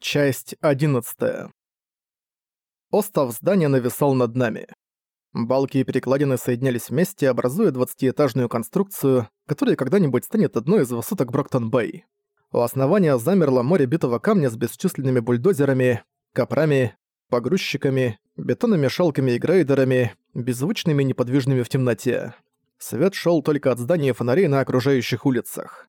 Часть 11. Остов здания нависал над нами. Балки и перекладины соединялись вместе, образуя двадцатиэтажную конструкцию, которая когда-нибудь станет одной из высоток Броктон-Бэй. У основания замерло море битого камня с бесчисленными бульдозерами, копрами, погрузчиками, бетономешалками и грейдерами, беззвучными и неподвижными в темноте. Свет шел только от зданий и фонарей на окружающих улицах.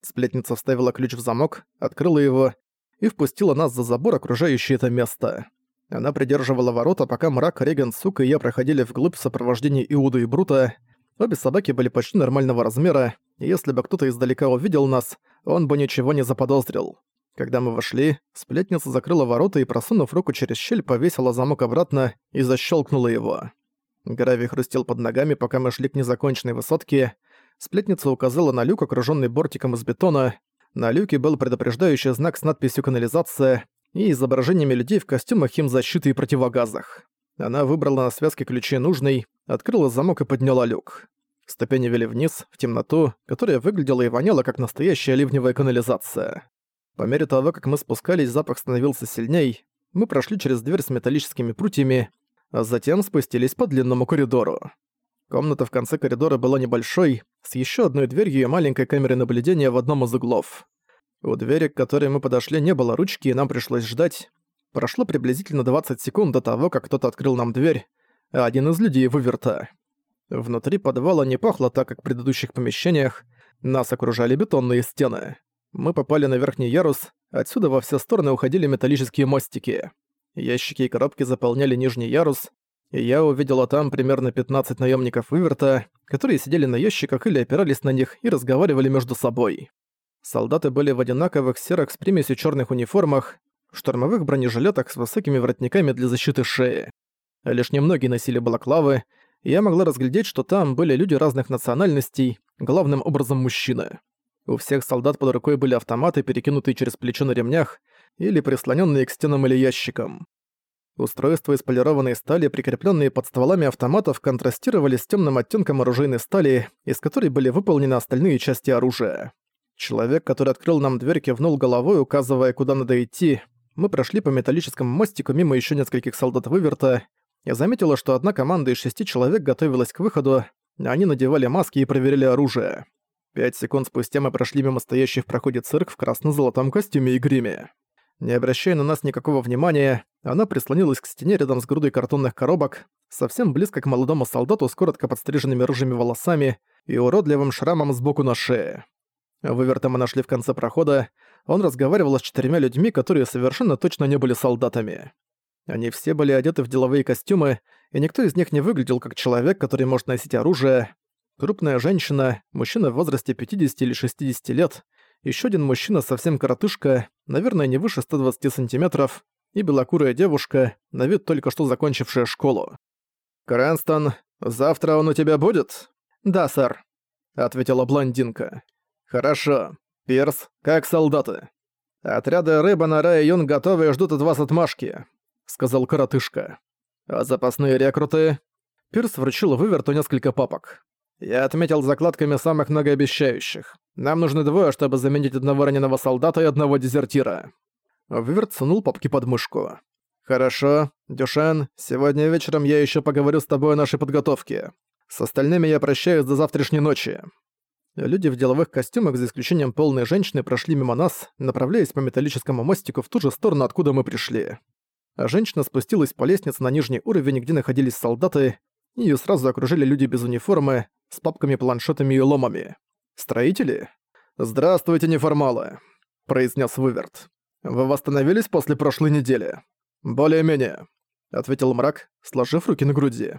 Сплетница вставила ключ в замок, открыла его и впустила нас за забор, окружающий это место. Она придерживала ворота, пока мрак, Реген, Сук и я проходили вглубь в сопровождении Иуда и Брута. Обе собаки были почти нормального размера, и если бы кто-то издалека увидел нас, он бы ничего не заподозрил. Когда мы вошли, сплетница закрыла ворота и, просунув руку через щель, повесила замок обратно и защелкнула его. Гравий хрустел под ногами, пока мы шли к незаконченной высотке. Сплетница указала на люк, окружённый бортиком из бетона, на люке был предупреждающий знак с надписью «Канализация» и изображениями людей в костюмах химзащиты и противогазах. Она выбрала на связке ключей нужный, открыла замок и подняла люк. Ступени вели вниз, в темноту, которая выглядела и воняла, как настоящая ливневая канализация. По мере того, как мы спускались, запах становился сильней. Мы прошли через дверь с металлическими прутьями, а затем спустились по длинному коридору. Комната в конце коридора была небольшой, с еще одной дверью и маленькой камерой наблюдения в одном из углов. У двери, к которой мы подошли, не было ручки, и нам пришлось ждать. Прошло приблизительно 20 секунд до того, как кто-то открыл нам дверь, а один из людей выверта. Внутри подвала не пахло так, как в предыдущих помещениях, нас окружали бетонные стены. Мы попали на верхний ярус, отсюда во все стороны уходили металлические мостики. Ящики и коробки заполняли нижний ярус, и я увидела там примерно 15 наемников Выверта, которые сидели на ящиках или опирались на них и разговаривали между собой. Солдаты были в одинаковых серых с примесью черных униформах, штурмовых бронежилетах с высокими воротниками для защиты шеи. Лишь немногие носили балаклавы, и я могла разглядеть, что там были люди разных национальностей, главным образом мужчины. У всех солдат под рукой были автоматы, перекинутые через плечо на ремнях, или прислоненные к стенам или ящикам. Устройства из полированной стали, прикрепленные под стволами автоматов, контрастировали с темным оттенком оружейной стали, из которой были выполнены остальные части оружия. Человек, который открыл нам дверь, кивнул головой, указывая, куда надо идти. Мы прошли по металлическому мостику мимо еще нескольких солдат выверта. Я заметила, что одна команда из шести человек готовилась к выходу, они надевали маски и проверяли оружие. Пять секунд спустя мы прошли мимо стоящей в проходе цирк в красно-золотом костюме и гриме. Не обращая на нас никакого внимания, она прислонилась к стене рядом с грудой картонных коробок, совсем близко к молодому солдату с коротко подстриженными рыжими волосами и уродливым шрамом сбоку на шее. Выверта мы нашли в конце прохода, он разговаривал с четырьмя людьми, которые совершенно точно не были солдатами. Они все были одеты в деловые костюмы, и никто из них не выглядел как человек, который может носить оружие. Крупная женщина, мужчина в возрасте 50 или 60 лет, еще один мужчина совсем коротышка, наверное, не выше 120 сантиметров, и белокурая девушка, на вид только что закончившая школу. «Крэнстон, завтра он у тебя будет?» «Да, сэр», — ответила блондинка. «Хорошо. Пирс, как солдаты?» «Отряды Рыба, Нора и Юн готовы и ждут от вас отмашки», — сказал коротышка. «А запасные рекруты?» Пирс вручил выверту несколько папок. «Я отметил закладками самых многообещающих. Нам нужны двое, чтобы заменить одного раненого солдата и одного дезертира». Виверт сунул папки под мышку. «Хорошо. Дюшен, сегодня вечером я еще поговорю с тобой о нашей подготовке. С остальными я прощаюсь до завтрашней ночи». Люди в деловых костюмах, за исключением полной женщины, прошли мимо нас, направляясь по металлическому мостику в ту же сторону, откуда мы пришли. А женщина спустилась по лестнице на нижний уровень, где находились солдаты, и её сразу окружили люди без униформы, с папками, планшетами и ломами. «Строители?» «Здравствуйте, неформалы», — произнес Выверт. «Вы восстановились после прошлой недели?» «Более-менее», — ответил мрак, сложив руки на груди.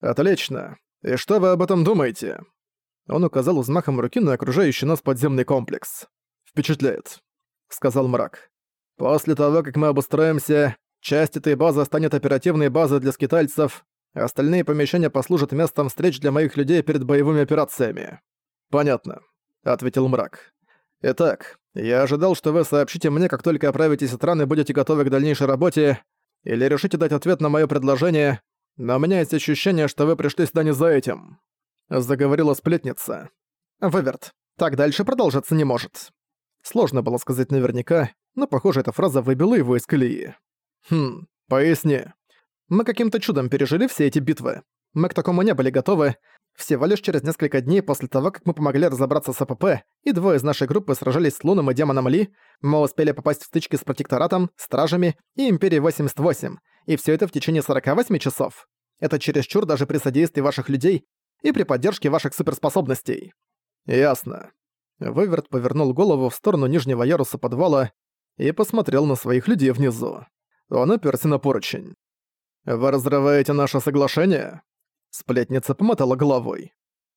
«Отлично. И что вы об этом думаете?» Он указал взмахом руки на окружающий нас подземный комплекс. «Впечатляет», — сказал мрак. «После того, как мы обустроимся, часть этой базы станет оперативной базой для скитальцев, остальные помещения послужат местом встреч для моих людей перед боевыми операциями». «Понятно», — ответил мрак. «Итак, я ожидал, что вы сообщите мне, как только оправитесь от раны будете готовы к дальнейшей работе, или решите дать ответ на мое предложение, но у меня есть ощущение, что вы пришли сюда не за этим», — заговорила сплетница. «Выверт, так дальше продолжаться не может». Сложно было сказать наверняка, но, похоже, эта фраза выбила его из колеи. «Хм, поясни. Мы каким-то чудом пережили все эти битвы. Мы к такому не были готовы. Всего лишь через несколько дней после того, как мы помогли разобраться с АПП, и двое из нашей группы сражались с Луном и Демоном Ли, мы успели попасть в стычки с Протекторатом, Стражами и Империей 88, и все это в течение 48 часов. Это чересчур даже при содействии ваших людей и при поддержке ваших суперспособностей. Ясно. Выверт повернул голову в сторону нижнего яруса подвала и посмотрел на своих людей внизу. Он оперся на поручень. «Вы разрываете наше соглашение?» Сплетница помотала головой.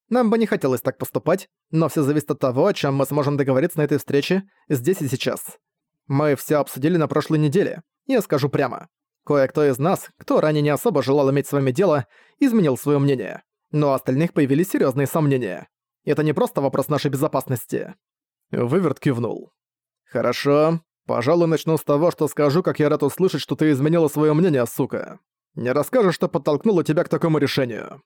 «Нам бы не хотелось так поступать, но все зависит от того, о чем мы сможем договориться на этой встрече здесь и сейчас. Мы все обсудили на прошлой неделе. Я скажу прямо. Кое-кто из нас, кто ранее не особо желал иметь с вами дело, изменил свое мнение. Но у остальных появились серьезные сомнения. Это не просто вопрос нашей безопасности». Выверт кивнул. «Хорошо. Пожалуй, начну с того, что скажу, как я рад услышать, что ты изменила свое мнение, сука. Не расскажешь, что подтолкнуло тебя к такому решению?»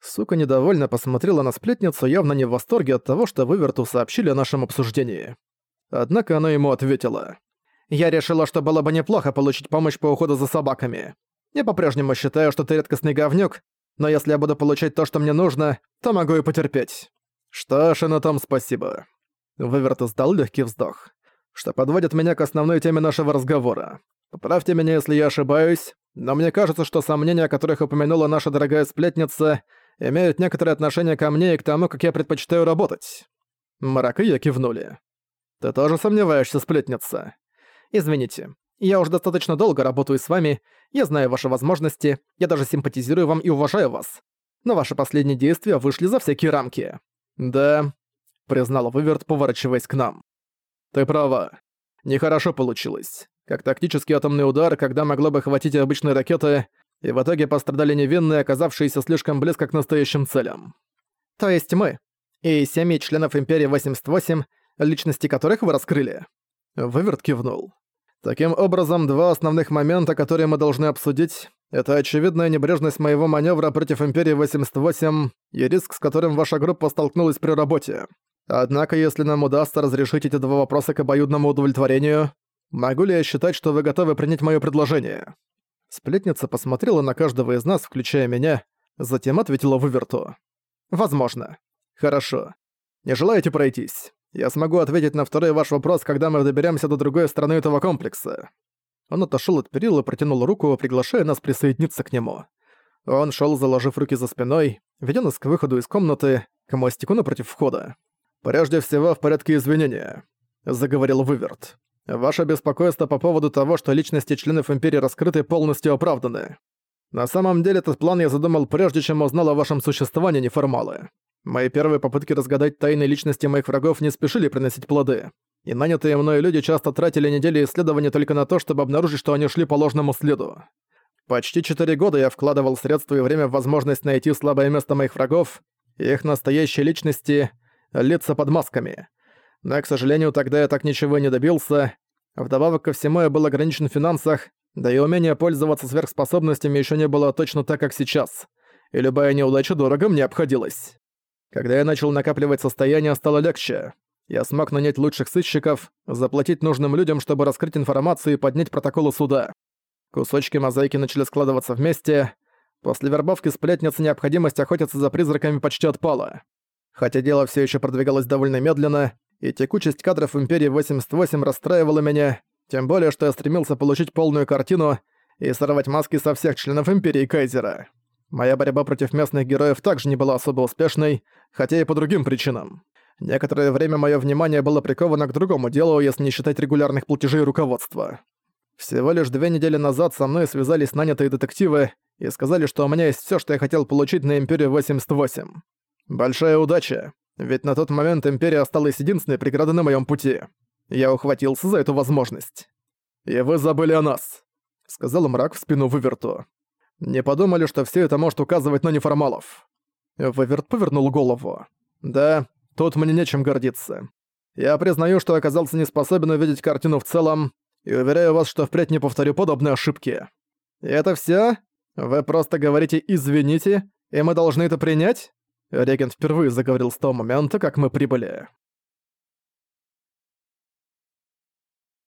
Сука недовольно посмотрела на сплетницу, явно не в восторге от того, что Выверту сообщили о нашем обсуждении. Однако она ему ответила. «Я решила, что было бы неплохо получить помощь по уходу за собаками. Я по-прежнему считаю, что ты редкостный говнюк, но если я буду получать то, что мне нужно, то могу и потерпеть». «Что ж, и на том спасибо». Выверт издал легкий вздох. «Что подводит меня к основной теме нашего разговора. Поправьте меня, если я ошибаюсь, но мне кажется, что сомнения, о которых упомянула наша дорогая сплетница, имеют некоторое отношение ко мне и к тому, как я предпочитаю работать». Марак и я кивнули. «Ты тоже сомневаешься, сплетница?» «Извините, я уже достаточно долго работаю с вами, я знаю ваши возможности, я даже симпатизирую вам и уважаю вас. Но ваши последние действия вышли за всякие рамки». «Да», — признал Выверт, поворачиваясь к нам. «Ты права. Нехорошо получилось как тактический атомный удар, когда могло бы хватить обычной ракеты, и в итоге пострадали невинные, оказавшиеся слишком близко к настоящим целям. То есть мы. И семьи членов Империи 88, личности которых вы раскрыли. Выверт кивнул. Таким образом, два основных момента, которые мы должны обсудить, это очевидная небрежность моего маневра против Империи 88 и риск, с которым ваша группа столкнулась при работе. Однако, если нам удастся разрешить эти два вопроса к обоюдному удовлетворению, Могу ли я считать, что вы готовы принять моё предложение?» Сплетница посмотрела на каждого из нас, включая меня, затем ответила Выверту. «Возможно. Хорошо. Не желаете пройтись? Я смогу ответить на второй ваш вопрос, когда мы доберемся до другой стороны этого комплекса». Он отошел от перил и протянул руку, приглашая нас присоединиться к нему. Он шел, заложив руки за спиной, ведя нас к выходу из комнаты, к мостику напротив входа. «Прежде всего, в порядке извинения», — заговорил Выверт. Ваше беспокойство по поводу того, что личности членов Империи раскрыты, полностью оправданы. На самом деле этот план я задумал прежде, чем узнал о вашем существовании неформалы. Мои первые попытки разгадать тайны личности моих врагов не спешили приносить плоды, и нанятые мной люди часто тратили недели исследований только на то, чтобы обнаружить, что они шли по ложному следу. Почти четыре года я вкладывал средства и время в возможность найти слабое место моих врагов, их настоящие личности — лица под масками. Но, к сожалению, тогда я так ничего не добился, Вдобавок ко всему я был ограничен в финансах, да и умение пользоваться сверхспособностями еще не было точно так, как сейчас. И любая неудача дорого мне обходилась. Когда я начал накапливать состояние, стало легче. Я смог нанять лучших сыщиков, заплатить нужным людям, чтобы раскрыть информацию и поднять протоколы суда. Кусочки мозаики начали складываться вместе. После вербовки сплетницы необходимость охотиться за призраками почти отпала. Хотя дело все еще продвигалось довольно медленно, и текучесть кадров Империи 88 расстраивала меня, тем более, что я стремился получить полную картину и сорвать маски со всех членов Империи Кайзера. Моя борьба против местных героев также не была особо успешной, хотя и по другим причинам. Некоторое время мое внимание было приковано к другому делу, если не считать регулярных платежей руководства. Всего лишь две недели назад со мной связались нанятые детективы и сказали, что у меня есть все, что я хотел получить на Империю 88. Большая удача. Ведь на тот момент Империя осталась единственной преградой на моем пути. Я ухватился за эту возможность. «И вы забыли о нас», — сказал мрак в спину Выверту. «Не подумали, что все это может указывать на неформалов». Выверт повернул голову. «Да, тут мне нечем гордиться. Я признаю, что оказался не способен увидеть картину в целом, и уверяю вас, что впредь не повторю подобные ошибки. И это все? Вы просто говорите «извините», и мы должны это принять?» Регент впервые заговорил с того момента, как мы прибыли.